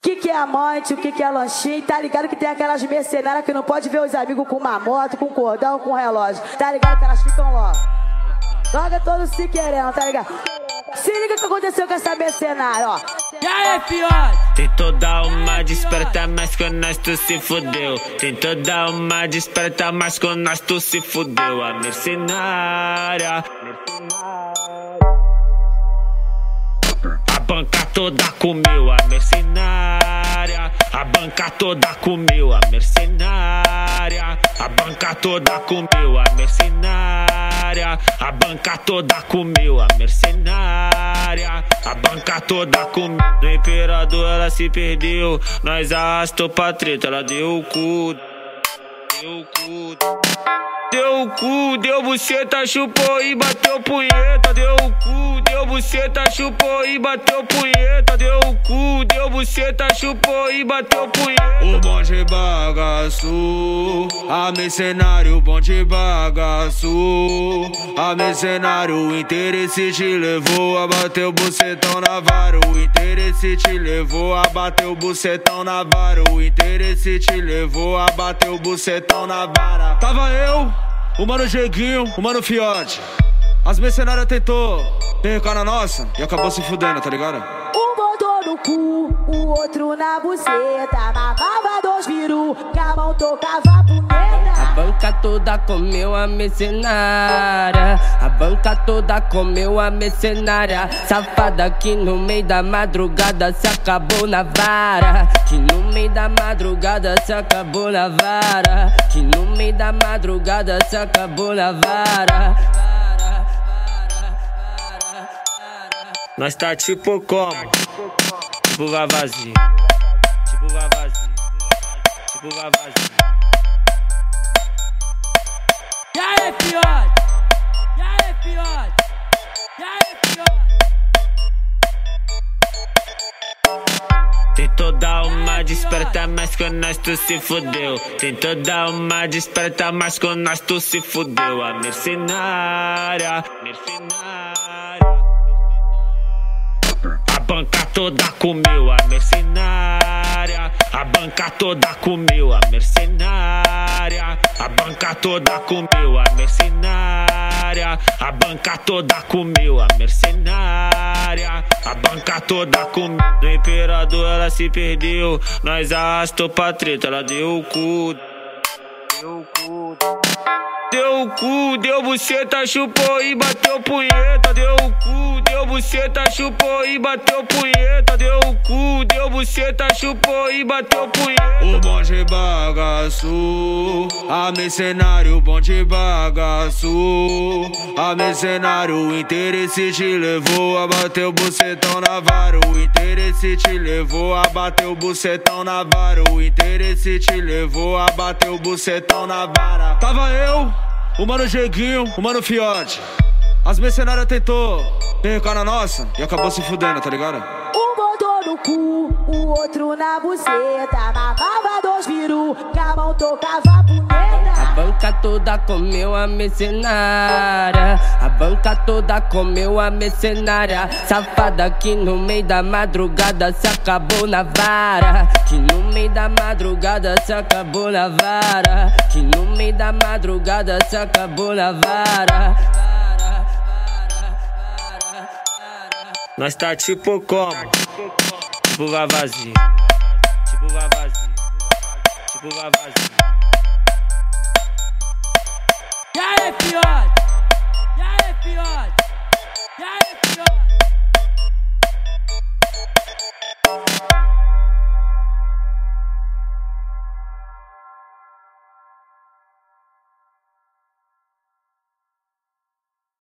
que, que é amante, o que, que é lanchinho, tá ligado que tem aquelas mercenárias que não pode ver os amigos com uma moto, com cordão, com relógio. Tá ligado que elas ficam logo. Logo todos se querendo, tá ligado? Se liga o que aconteceu com essa mercenária, ó. E aí, fiote? Tentou dar uma desperta, mas com nós tu se fudeu. Tentou dar uma desperta, mas com nós tu se fudeu. A mercenária. A banca toda comeu a mercenária. A banca toda comeu a mercenária. A banca toda comeu a mercenária. A banca toda comeu a mercenária. A banca toda comeu. No imperador ela se perdeu. Nós arrastou pra treta, ela deu o cu. Deu o cu. Deu o cu, deu buceta, chupou e bateu punheta. Deu o cu, deu buceta, chupou e bateu punheta. Deu o cu, deu buceta, chupou e bateu punheta. O bonde bagaço, a mercenário, bonde bagaço. A mercenário, o interesse te levou a bater o bucetão na vara. O interesse te levou a bater o bucetão na vara. O interesse te levou a bater o bucetão na vara. Tava eu, o mano Jeguinho, o mano Fiote. As mercenárias tentou percar na nossa e acabou se fudendo, tá ligado? Um botou no cu, o outro na buceta. Mamava dois viru, que a mão tocava A punheta. Banca toda comeu a mercenária. A banca toda comeu a mercenária. Safada que no meio da madrugada se acabou na vara. Que no meio da madrugada se acabou na vara. Que no meio da madrugada se acabou na vara. Nós tá tipo como? Tipo vazio. Tipo vazio. Tipo vazio. E aí, fiote? E aí, fiote? E aí, fiote? Tentou dar uma desperta, mas com nós tu se fudeu. Tentou dar uma desperta, mas com nós tu se fudeu. A mercenária, mercenária. A banca toda comeu a mercenária. A banca toda comeu a mercenária. A banca toda comeu a mercenária. A banca toda comeu a mercenária. A banca toda comeu. No imperador ela se perdeu. Nós arrastou pra treta, ela deu o cu. Deu o cu. Deu o cu, deu buceta, chupou e bateu punheta. Deu o cu, deu buceta, chupou e bateu punheta. Deu o cu, deu buceta, chupou e bateu punheta. O bonde bagaço, a mercenário, bonde bagaço. A mercenário, o interesse te levou a bater o bucetão na vara. O interesse te levou a bater o bucetão na vara. O interesse te levou a bater o bucetão na vara. Tava eu, o mano Jeguinho, o mano Fiote. As mercenárias tentou percar na nossa e acabou se fudendo, tá ligado? Um botou no cu, o outro na buceta. Mamava dois viru, que a mão tocava punheta. Banca toda comeu a mercenária. A banca toda comeu a mercenária. Safada que no meio da madrugada se acabou na vara. Que no meio da madrugada se acabou na vara. Que no meio da madrugada se acabou na vara. Nós tá tipo como? Tipo vazio. Tipo vazio. Tipo vazio. E aí, fiote?